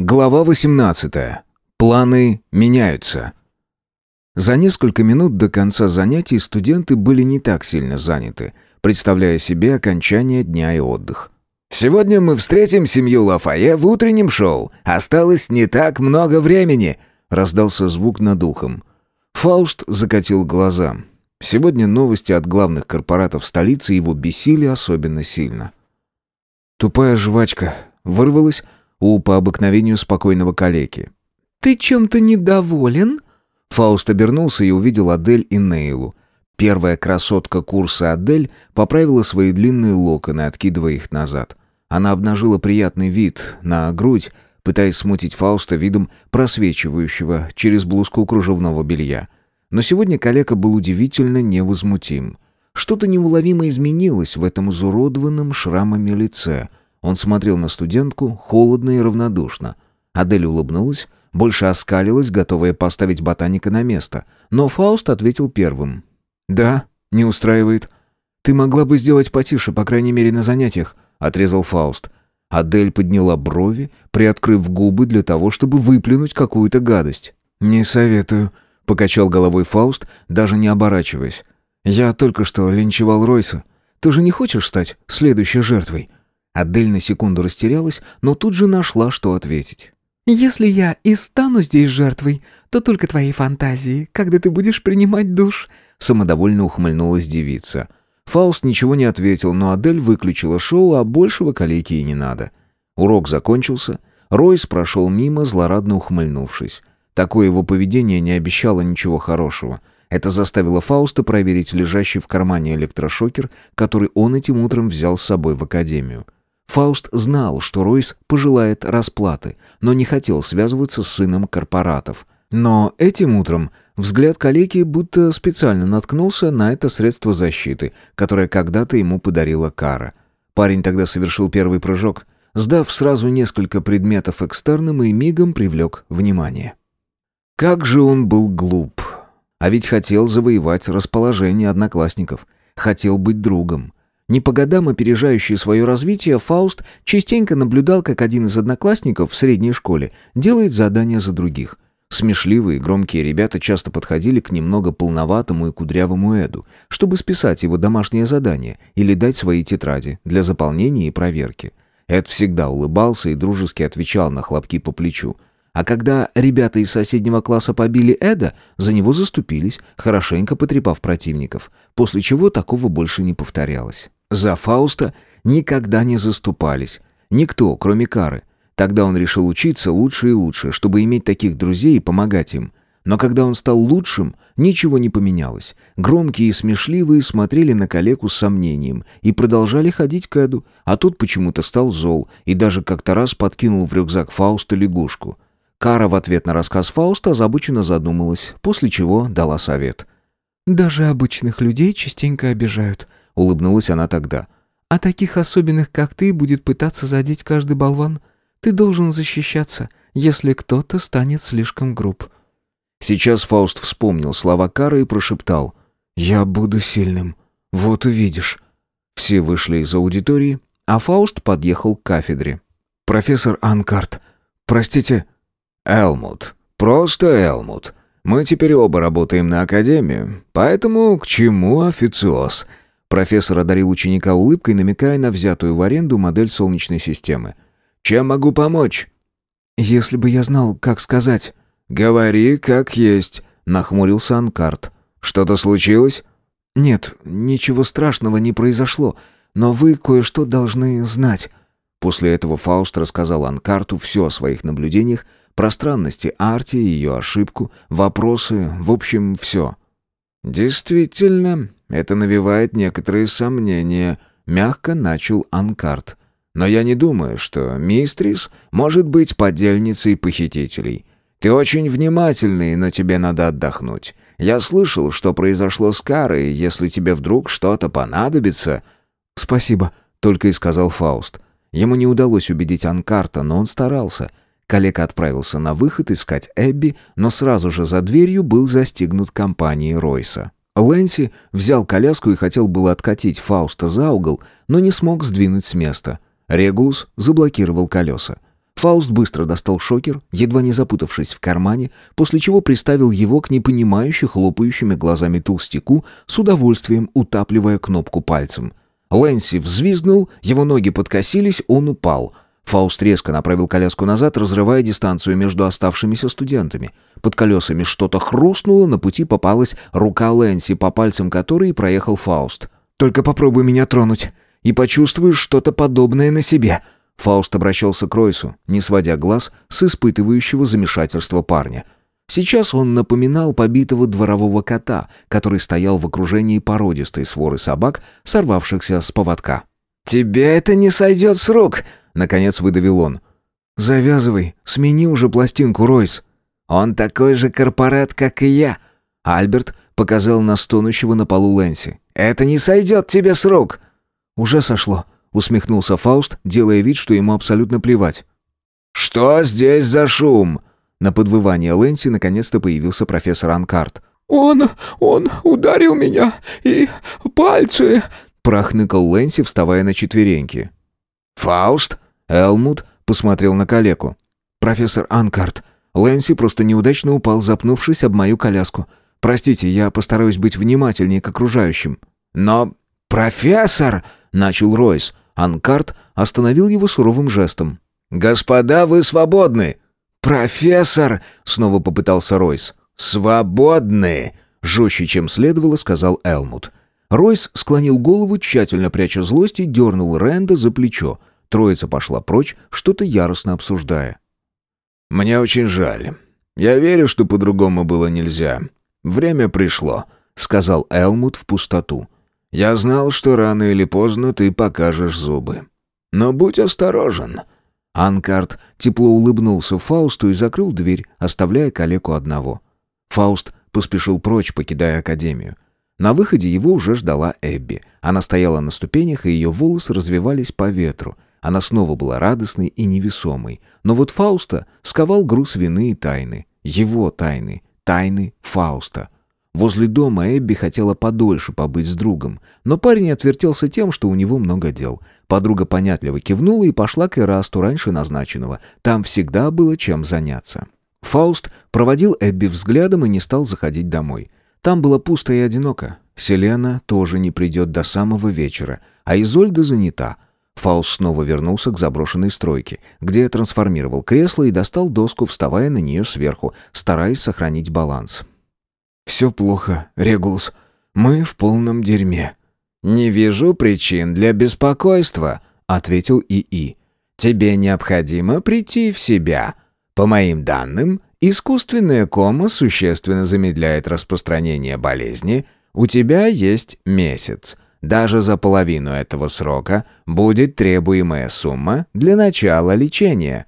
Глава 18. Планы меняются. За несколько минут до конца занятий студенты были не так сильно заняты, представляя себе окончание дня и отдых. «Сегодня мы встретим семью Лафае в утреннем шоу. Осталось не так много времени», — раздался звук над ухом. Фауст закатил глаза. Сегодня новости от главных корпоратов столицы его бесили особенно сильно. Тупая жвачка вырвалась, у по обыкновению спокойного калеки. «Ты чем-то недоволен?» Фауст обернулся и увидел Адель и Нейлу. Первая красотка курса Адель поправила свои длинные локоны, откидывая их назад. Она обнажила приятный вид на грудь, пытаясь смутить Фауста видом просвечивающего через блузку кружевного белья. Но сегодня калека был удивительно невозмутим. Что-то неуловимо изменилось в этом изуродованном шрамами лице — он смотрел на студентку холодно и равнодушно. Адель улыбнулась, больше оскалилась, готовая поставить ботаника на место. Но Фауст ответил первым. «Да, не устраивает. Ты могла бы сделать потише, по крайней мере, на занятиях», — отрезал Фауст. Адель подняла брови, приоткрыв губы для того, чтобы выплюнуть какую-то гадость. «Не советую», — покачал головой Фауст, даже не оборачиваясь. «Я только что линчевал Ройса. Ты же не хочешь стать следующей жертвой?» Адель на секунду растерялась, но тут же нашла, что ответить. «Если я и стану здесь жертвой, то только твоей фантазии, когда ты будешь принимать душ», — самодовольно ухмыльнулась девица. Фауст ничего не ответил, но Адель выключила шоу, а большего калейки и не надо. Урок закончился. Ройс прошел мимо, злорадно ухмыльнувшись. Такое его поведение не обещало ничего хорошего. Это заставило Фауста проверить лежащий в кармане электрошокер, который он этим утром взял с собой в академию. Фауст знал, что Ройс пожелает расплаты, но не хотел связываться с сыном корпоратов. Но этим утром взгляд калеки будто специально наткнулся на это средство защиты, которое когда-то ему подарила Кара. Парень тогда совершил первый прыжок, сдав сразу несколько предметов экстерном и мигом привлек внимание. Как же он был глуп. А ведь хотел завоевать расположение одноклассников, хотел быть другом. Не по годам опережающий свое развитие, Фауст частенько наблюдал, как один из одноклассников в средней школе делает задания за других. Смешливые, громкие ребята часто подходили к немного полноватому и кудрявому Эду, чтобы списать его домашнее задание или дать свои тетради для заполнения и проверки. Эд всегда улыбался и дружески отвечал на хлопки по плечу. А когда ребята из соседнего класса побили Эда, за него заступились, хорошенько потрепав противников, после чего такого больше не повторялось. За Фауста никогда не заступались. Никто, кроме Кары. Тогда он решил учиться лучше и лучше, чтобы иметь таких друзей и помогать им. Но когда он стал лучшим, ничего не поменялось. Громкие и смешливые смотрели на коллегу с сомнением и продолжали ходить к Эду, а тот почему-то стал зол и даже как-то раз подкинул в рюкзак Фауста лягушку. Кара в ответ на рассказ Фауста озабоченно задумалась, после чего дала совет. «Даже обычных людей частенько обижают», Улыбнулась она тогда. «А таких особенных, как ты, будет пытаться задеть каждый болван. Ты должен защищаться, если кто-то станет слишком груб». Сейчас Фауст вспомнил слова Кары и прошептал. «Я буду сильным. Вот увидишь». Все вышли из аудитории, а Фауст подъехал к кафедре. «Профессор Анкарт, простите...» «Элмут. Просто Элмут. Мы теперь оба работаем на Академию, поэтому к чему официоз?» Профессор одарил ученика улыбкой, намекая на взятую в аренду модель Солнечной системы. «Чем могу помочь?» «Если бы я знал, как сказать...» «Говори, как есть», — нахмурился Анкарт. «Что-то случилось?» «Нет, ничего страшного не произошло, но вы кое-что должны знать». После этого Фауст рассказал Анкарту все о своих наблюдениях, пространности Арти, ее ошибку, вопросы, в общем, все. «Действительно, это навевает некоторые сомнения», — мягко начал Анкарт. «Но я не думаю, что мистрис может быть подельницей похитителей. Ты очень внимательный, но тебе надо отдохнуть. Я слышал, что произошло с Карой, если тебе вдруг что-то понадобится...» «Спасибо», — только и сказал Фауст. Ему не удалось убедить Анкарта, но он старался. Коллега отправился на выход искать Эбби, но сразу же за дверью был застигнут компанией Ройса. Лэнси взял коляску и хотел было откатить Фауста за угол, но не смог сдвинуть с места. Регулус заблокировал колеса. Фауст быстро достал шокер, едва не запутавшись в кармане, после чего приставил его к непонимающе хлопающими глазами толстяку, с удовольствием утапливая кнопку пальцем. Лэнси взвизгнул, его ноги подкосились, он упал. Фауст резко направил коляску назад, разрывая дистанцию между оставшимися студентами. Под колесами что-то хрустнуло, на пути попалась рука Лэнси, по пальцам которой проехал Фауст. «Только попробуй меня тронуть, и почувствуешь что-то подобное на себе», Фауст обращался к Ройсу, не сводя глаз с испытывающего замешательства парня. Сейчас он напоминал побитого дворового кота, который стоял в окружении породистой своры собак, сорвавшихся с поводка. «Тебе это не сойдет с рук!» — наконец выдавил он. «Завязывай, смени уже пластинку, Ройс». «Он такой же корпорат, как и я!» Альберт показал на стонущего на полу Лэнси. «Это не сойдет тебе с рук!» «Уже сошло», усмехнулся Фауст, делая вид, что ему абсолютно плевать. «Что здесь за шум?» На подвывание Лэнси наконец-то появился профессор Анкарт. «Он... он ударил меня, и пальцы...» прохныкал Лэнси, вставая на четвереньки. «Фауст?» Элмут посмотрел на калеку. «Профессор Анкарт, Лэнси просто неудачно упал, запнувшись об мою коляску. Простите, я постараюсь быть внимательнее к окружающим». «Но... профессор!» — начал Ройс. Анкарт остановил его суровым жестом. «Господа, вы свободны!» «Профессор!» — снова попытался Ройс. «Свободны!» — жестче, чем следовало, сказал Элмут. Ройс склонил голову, тщательно пряча злость, и дернул Рэнда за плечо. Троица пошла прочь, что-то яростно обсуждая. «Мне очень жаль. Я верю, что по-другому было нельзя. Время пришло», — сказал Элмут в пустоту. Я знал, что рано или поздно ты покажешь зубы. Но будь осторожен». Анкарт тепло улыбнулся Фаусту и закрыл дверь, оставляя калеку одного. Фауст поспешил прочь, покидая академию. На выходе его уже ждала Эбби. Она стояла на ступенях, и ее волосы развивались по ветру. Она снова была радостной и невесомой. Но вот Фауста сковал груз вины и тайны. Его тайны. Тайны Фауста. Возле дома Эбби хотела подольше побыть с другом, но парень отвертелся тем, что у него много дел. Подруга понятливо кивнула и пошла к Эрасту раньше назначенного. Там всегда было чем заняться. Фауст проводил Эбби взглядом и не стал заходить домой. Там было пусто и одиноко. Селена тоже не придет до самого вечера, а Изольда занята. Фауст снова вернулся к заброшенной стройке, где трансформировал кресло и достал доску, вставая на нее сверху, стараясь сохранить баланс. «Все плохо, Регулус. Мы в полном дерьме». «Не вижу причин для беспокойства», — ответил ИИ. «Тебе необходимо прийти в себя. По моим данным, искусственная кома существенно замедляет распространение болезни. У тебя есть месяц. Даже за половину этого срока будет требуемая сумма для начала лечения».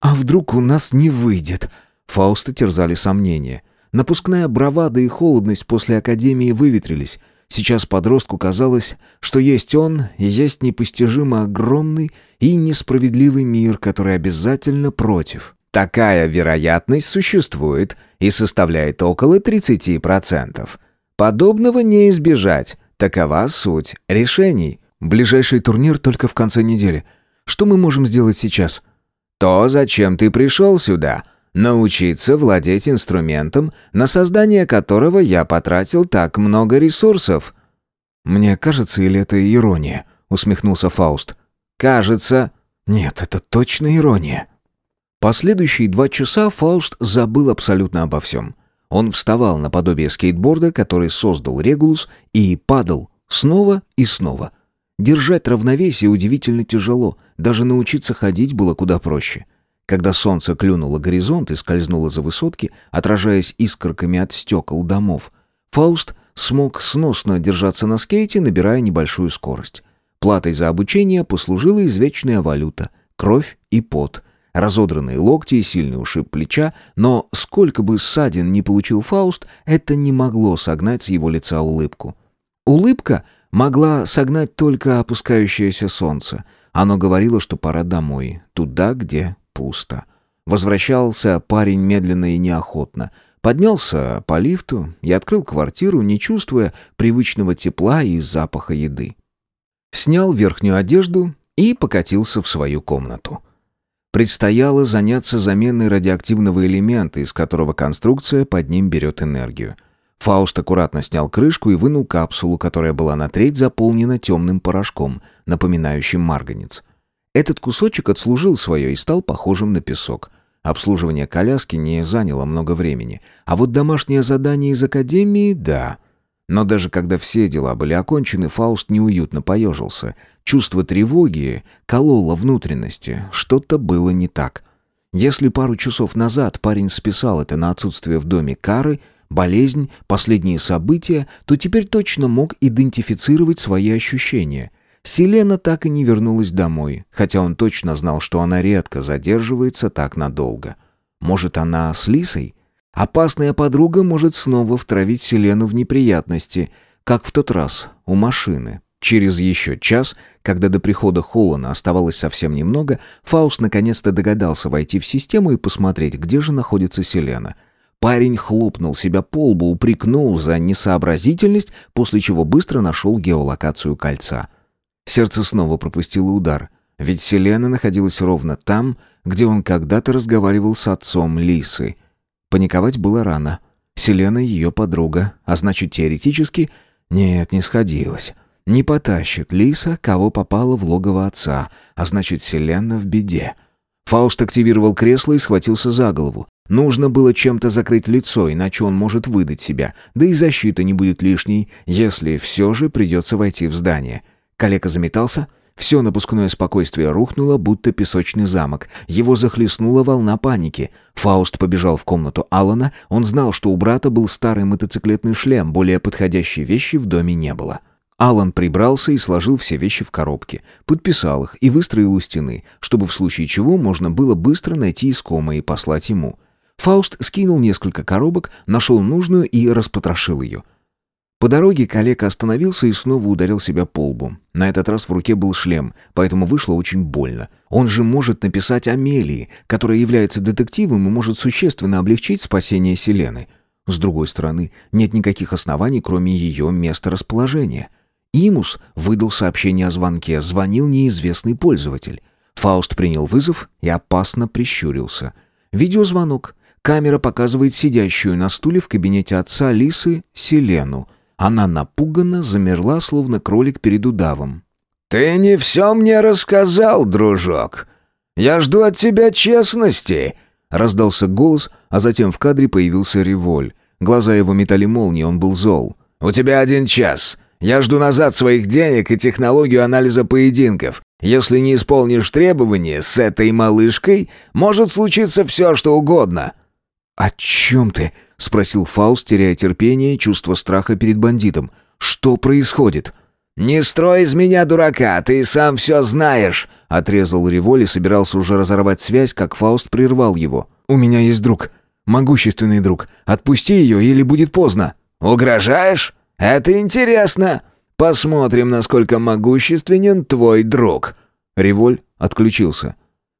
«А вдруг у нас не выйдет?» Фауста терзали сомнения. Напускная бравада и холодность после академии выветрились. Сейчас подростку казалось, что есть он и есть непостижимо огромный и несправедливый мир, который обязательно против. Такая вероятность существует и составляет около 30%. Подобного не избежать. Такова суть решений. Ближайший турнир только в конце недели. Что мы можем сделать сейчас? То, зачем ты пришел сюда – научиться владеть инструментом, на создание которого я потратил так много ресурсов». «Мне кажется, или это ирония?» — усмехнулся Фауст. «Кажется...» «Нет, это точно ирония». Последующие два часа Фауст забыл абсолютно обо всем. Он вставал наподобие скейтборда, который создал Регулус, и падал снова и снова. Держать равновесие удивительно тяжело, даже научиться ходить было куда проще. Когда солнце клюнуло горизонт и скользнуло за высотки, отражаясь искорками от стекол домов, Фауст смог сносно держаться на скейте, набирая небольшую скорость. Платой за обучение послужила извечная валюта — кровь и пот. Разодранные локти и сильный ушиб плеча, но сколько бы ссадин не получил Фауст, это не могло согнать с его лица улыбку. Улыбка могла согнать только опускающееся солнце. Оно говорило, что пора домой, туда, где пусто. Возвращался парень медленно и неохотно. Поднялся по лифту и открыл квартиру, не чувствуя привычного тепла и запаха еды. Снял верхнюю одежду и покатился в свою комнату. Предстояло заняться заменой радиоактивного элемента, из которого конструкция под ним берет энергию. Фауст аккуратно снял крышку и вынул капсулу, которая была на треть заполнена темным порошком, напоминающим марганец. Этот кусочек отслужил свое и стал похожим на песок. Обслуживание коляски не заняло много времени. А вот домашнее задание из академии — да. Но даже когда все дела были окончены, Фауст неуютно поежился. Чувство тревоги кололо внутренности. Что-то было не так. Если пару часов назад парень списал это на отсутствие в доме кары, болезнь, последние события, то теперь точно мог идентифицировать свои ощущения — Селена так и не вернулась домой, хотя он точно знал, что она редко задерживается так надолго. Может, она с Лисой? Опасная подруга может снова втравить Селену в неприятности, как в тот раз у машины. Через еще час, когда до прихода Холлана оставалось совсем немного, Фауст наконец-то догадался войти в систему и посмотреть, где же находится Селена. Парень хлопнул себя по лбу, упрекнул за несообразительность, после чего быстро нашел геолокацию кольца — Сердце снова пропустило удар, ведь Селена находилась ровно там, где он когда-то разговаривал с отцом Лисы. Паниковать было рано. Селена ее подруга, а значит, теоретически... Нет, не сходилось. Не потащит Лиса, кого попало в логово отца, а значит, Селена в беде. Фауст активировал кресло и схватился за голову. Нужно было чем-то закрыть лицо, иначе он может выдать себя, да и защита не будет лишней, если все же придется войти в здание. Калека заметался. Все напускное спокойствие рухнуло, будто песочный замок. Его захлестнула волна паники. Фауст побежал в комнату Алана. Он знал, что у брата был старый мотоциклетный шлем, более подходящей вещи в доме не было. Алан прибрался и сложил все вещи в коробке, подписал их и выстроил у стены, чтобы в случае чего можно было быстро найти искомое и послать ему. Фауст скинул несколько коробок, нашел нужную и распотрошил ее. По дороге коллега остановился и снова ударил себя по лбу. На этот раз в руке был шлем, поэтому вышло очень больно. Он же может написать Амелии, которая является детективом и может существенно облегчить спасение Селены. С другой стороны, нет никаких оснований, кроме ее места расположения. Имус выдал сообщение о звонке, звонил неизвестный пользователь. Фауст принял вызов и опасно прищурился. Видеозвонок. Камера показывает сидящую на стуле в кабинете отца Лисы Селену — она напуганно замерла, словно кролик перед удавом. «Ты не все мне рассказал, дружок. Я жду от тебя честности!» Раздался голос, а затем в кадре появился револь. Глаза его метали молнии, он был зол. «У тебя один час. Я жду назад своих денег и технологию анализа поединков. Если не исполнишь требования с этой малышкой, может случиться все, что угодно». «О чем ты?» — спросил Фауст, теряя терпение и чувство страха перед бандитом. «Что происходит?» «Не строй из меня дурака, ты сам все знаешь!» Отрезал Револь и собирался уже разорвать связь, как Фауст прервал его. «У меня есть друг. Могущественный друг. Отпусти ее, или будет поздно». «Угрожаешь? Это интересно. Посмотрим, насколько могущественен твой друг». Револь отключился.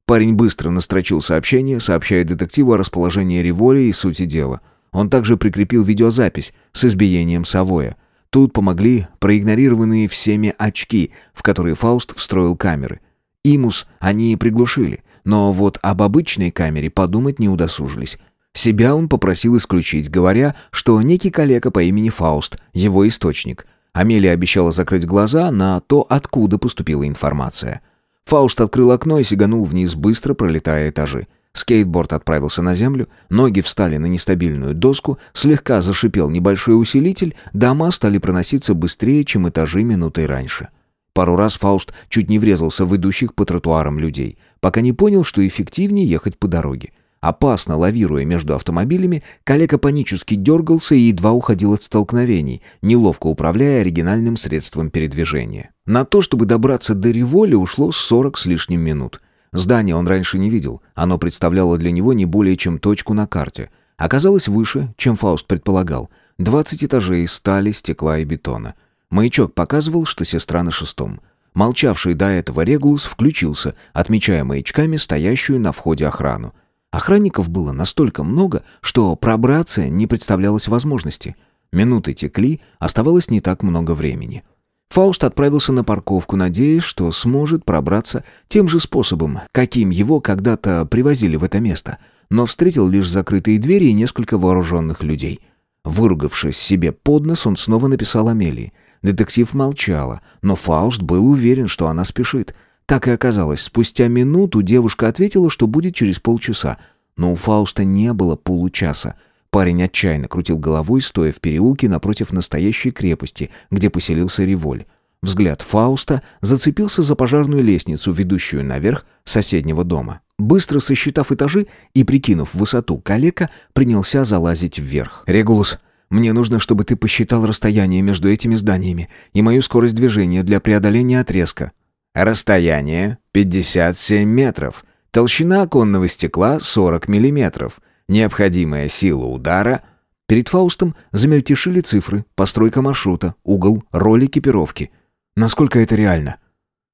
Парень быстро настрочил сообщение, сообщая детективу о расположении Револя и сути дела — он также прикрепил видеозапись с избиением Савоя. Тут помогли проигнорированные всеми очки, в которые Фауст встроил камеры. Имус они приглушили, но вот об обычной камере подумать не удосужились. Себя он попросил исключить, говоря, что некий коллега по имени Фауст — его источник. Амелия обещала закрыть глаза на то, откуда поступила информация. Фауст открыл окно и сиганул вниз, быстро пролетая этажи. Скейтборд отправился на землю, ноги встали на нестабильную доску, слегка зашипел небольшой усилитель, дома стали проноситься быстрее, чем этажи минутой раньше. Пару раз Фауст чуть не врезался в идущих по тротуарам людей, пока не понял, что эффективнее ехать по дороге. Опасно лавируя между автомобилями, коллега панически дергался и едва уходил от столкновений, неловко управляя оригинальным средством передвижения. На то, чтобы добраться до Револи, ушло 40 с лишним минут — Здание он раньше не видел. Оно представляло для него не более чем точку на карте. Оказалось выше, чем Фауст предполагал. Двадцать этажей стали, стекла и бетона. Маячок показывал, что сестра на шестом. Молчавший до этого Регулус включился, отмечая маячками стоящую на входе охрану. Охранников было настолько много, что пробраться не представлялось возможности. Минуты текли, оставалось не так много времени. Фауст отправился на парковку, надеясь, что сможет пробраться тем же способом, каким его когда-то привозили в это место, но встретил лишь закрытые двери и несколько вооруженных людей. Выругавшись себе под нос, он снова написал Амелии. Детектив молчала, но Фауст был уверен, что она спешит. Так и оказалось, спустя минуту девушка ответила, что будет через полчаса, но у Фауста не было получаса. Парень отчаянно крутил головой, стоя в переулке напротив настоящей крепости, где поселился Револь. Взгляд Фауста зацепился за пожарную лестницу, ведущую наверх соседнего дома. Быстро сосчитав этажи и прикинув высоту, калека принялся залазить вверх. «Регулус, мне нужно, чтобы ты посчитал расстояние между этими зданиями и мою скорость движения для преодоления отрезка». «Расстояние 57 метров. Толщина оконного стекла 40 миллиметров. Необходимая сила удара... Перед Фаустом замельтешили цифры, постройка маршрута, угол, роль экипировки. Насколько это реально?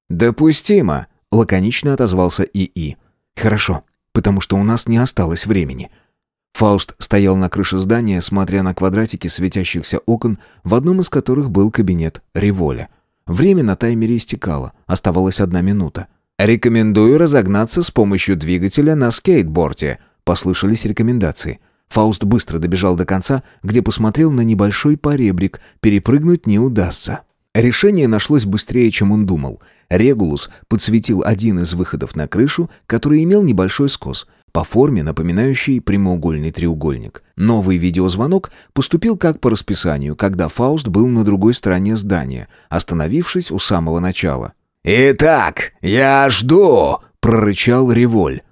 «Допустимо», — лаконично отозвался ИИ. «Хорошо, потому что у нас не осталось времени». Фауст стоял на крыше здания, смотря на квадратики светящихся окон, в одном из которых был кабинет Револя. Время на таймере истекало, оставалась одна минута. «Рекомендую разогнаться с помощью двигателя на скейтборде», Послышались рекомендации. Фауст быстро добежал до конца, где посмотрел на небольшой поребрик, перепрыгнуть не удастся. Решение нашлось быстрее, чем он думал. Регулус подсветил один из выходов на крышу, который имел небольшой скос, по форме напоминающий прямоугольный треугольник. Новый видеозвонок поступил как по расписанию, когда Фауст был на другой стороне здания, остановившись у самого начала. «Итак, я жду!» — прорычал Револь.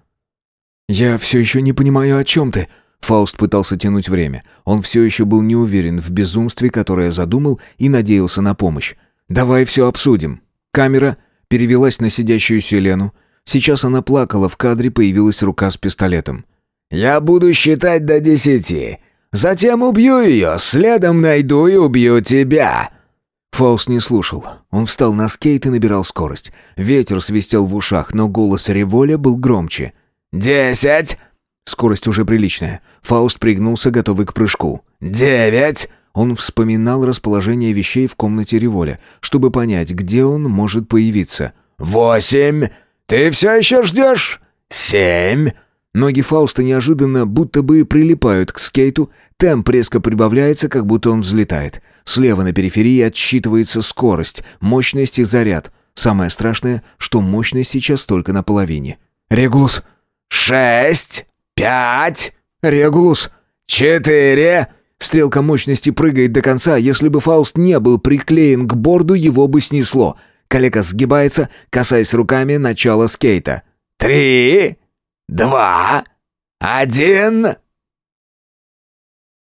«Я все еще не понимаю, о чем ты». Фауст пытался тянуть время. Он все еще был не уверен в безумстве, которое задумал, и надеялся на помощь. «Давай все обсудим». Камера перевелась на сидящую Селену. Сейчас она плакала, в кадре появилась рука с пистолетом. «Я буду считать до десяти. Затем убью ее, следом найду и убью тебя». Фауст не слушал. Он встал на скейт и набирал скорость. Ветер свистел в ушах, но голос Револя был громче. «Десять!» Скорость уже приличная. Фауст пригнулся, готовый к прыжку. «Девять!» Он вспоминал расположение вещей в комнате Револя, чтобы понять, где он может появиться. «Восемь! Ты все еще ждешь? Семь!» Ноги Фауста неожиданно будто бы прилипают к скейту, темп резко прибавляется, как будто он взлетает. Слева на периферии отсчитывается скорость, мощность и заряд. Самое страшное, что мощность сейчас только на половине. «Регулус!» «Шесть! Пять!» «Регулус!» «Четыре!» Стрелка мощности прыгает до конца. Если бы Фауст не был приклеен к борду, его бы снесло. Калека сгибается, касаясь руками начала скейта. «Три! Два! Один!»